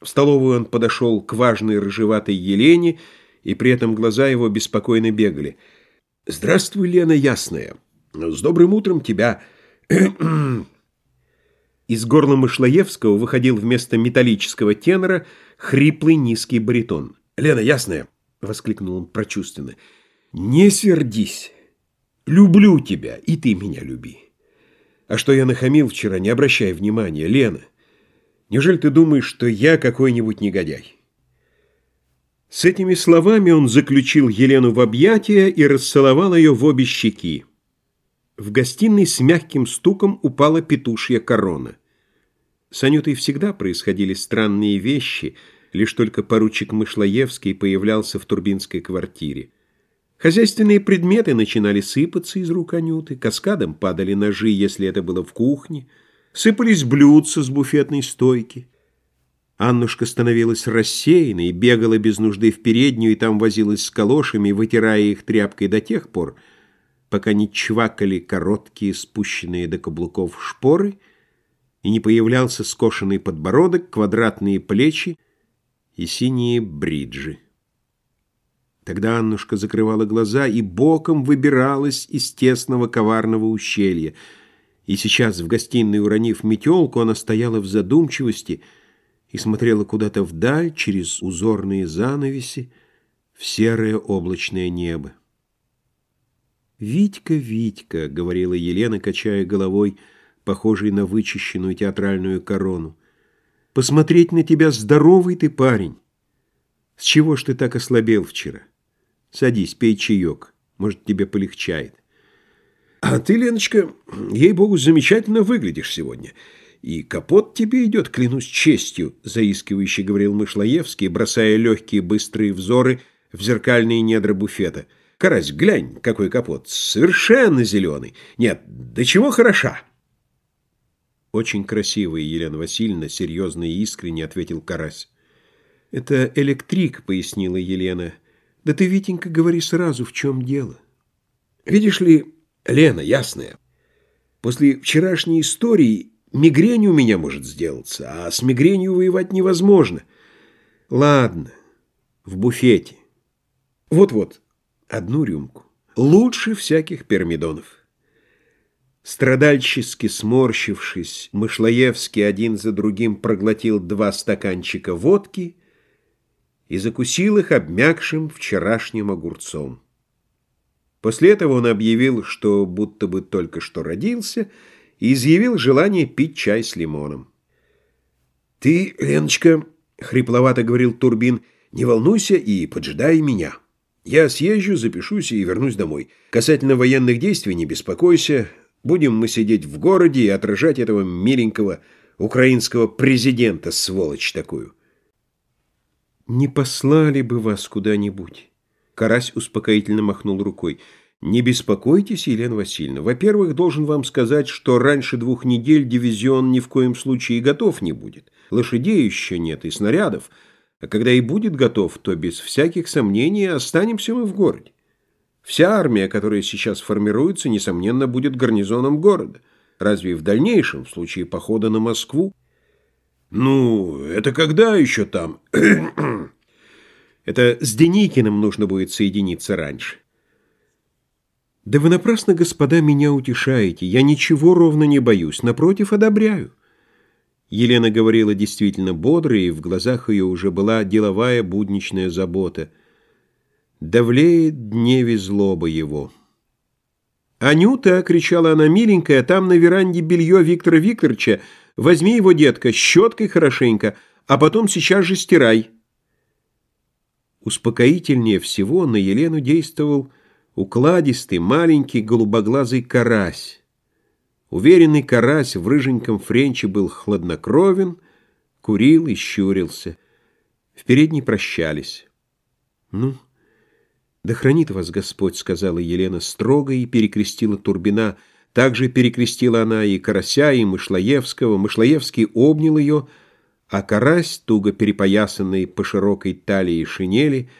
В столовую он подошел к важной рыжеватой Елене, и при этом глаза его беспокойно бегали. «Здравствуй, Лена Ясная! С добрым утром тебя!» Из горла Мышлоевского выходил вместо металлического тенора хриплый низкий баритон. «Лена Ясная!» — воскликнул он прочувственно. «Не сердись! Люблю тебя, и ты меня люби! А что я нахамил вчера, не обращай внимания, Лена!» Неужели ты думаешь, что я какой-нибудь негодяй?» С этими словами он заключил Елену в объятия и расцеловал ее в обе щеки. В гостиной с мягким стуком упала петушья корона. С Анютой всегда происходили странные вещи, лишь только поручик Мышлоевский появлялся в Турбинской квартире. Хозяйственные предметы начинали сыпаться из рук Анюты, каскадом падали ножи, если это было в кухне – Сыпались блюдца с буфетной стойки. Аннушка становилась рассеянной, бегала без нужды в переднюю и там возилась с калошами, вытирая их тряпкой до тех пор, пока не чвакали короткие, спущенные до каблуков шпоры, и не появлялся скошенный подбородок, квадратные плечи и синие бриджи. Тогда Аннушка закрывала глаза и боком выбиралась из тесного коварного ущелья — и сейчас в гостиной, уронив метелку, она стояла в задумчивости и смотрела куда-то вдаль через узорные занавеси в серое облачное небо. «Витька, Витька», — говорила Елена, качая головой, похожей на вычищенную театральную корону, — «посмотреть на тебя здоровый ты парень. С чего ж ты так ослабел вчера? Садись, пей чаек, может, тебе полегчает». А ты, Леночка, ей-богу, замечательно выглядишь сегодня. И капот тебе идет, клянусь честью, заискивающе говорил Мышлоевский, бросая легкие быстрые взоры в зеркальные недра буфета. Карась, глянь, какой капот, совершенно зеленый. Нет, до чего хороша. Очень красивая, Елена Васильевна, серьезно и искренне ответил Карась. Это электрик, пояснила Елена. Да ты, Витенька, говори сразу, в чем дело. Видишь ли, Лена, ясная. После вчерашней истории мигрень у меня может сделаться, а с мигренью воевать невозможно. Ладно, в буфете. Вот-вот, одну рюмку. Лучше всяких пермидонов. Страдальчески сморщившись, Мышлоевский один за другим проглотил два стаканчика водки и закусил их обмякшим вчерашним огурцом. После этого он объявил, что будто бы только что родился, и изъявил желание пить чай с лимоном. «Ты, Леночка, — хрипловато говорил Турбин, — не волнуйся и поджидай меня. Я съезжу, запишусь и вернусь домой. Касательно военных действий не беспокойся. Будем мы сидеть в городе и отражать этого миленького украинского президента, сволочь такую». «Не послали бы вас куда-нибудь?» Карась успокоительно махнул рукой. «Не беспокойтесь, Елена Васильевна. Во-первых, должен вам сказать, что раньше двух недель дивизион ни в коем случае готов не будет. Лошадей еще нет и снарядов. А когда и будет готов, то без всяких сомнений останемся мы в городе. Вся армия, которая сейчас формируется, несомненно, будет гарнизоном города. Разве в дальнейшем, в случае похода на Москву? Ну, это когда еще там? Это с Деникиным нужно будет соединиться раньше. Да вы напрасно, господа, меня утешаете. Я ничего ровно не боюсь, напротив, одобряю. Елена говорила действительно бодро, и в глазах ее уже была деловая будничная забота. Давлеет дневе злоба его. «Анюта!» — кричала она, миленькая, там на веранде белье Виктора Викторовича. Возьми его, детка, щеткой хорошенько, а потом сейчас же стирай». Успокоительнее всего на Елену действовал укладистый, маленький, голубоглазый карась. Уверенный карась в рыженьком френче был хладнокровен, курил и щурился. В передней прощались. «Ну, да хранит вас Господь», — сказала Елена строго и перекрестила Турбина. Также перекрестила она и Карася, и Мышлоевского. Мышлоевский обнял ее, — а карась, туго перепоясанный по широкой талии шинели,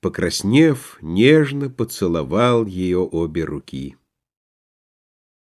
покраснев, нежно поцеловал ее обе руки.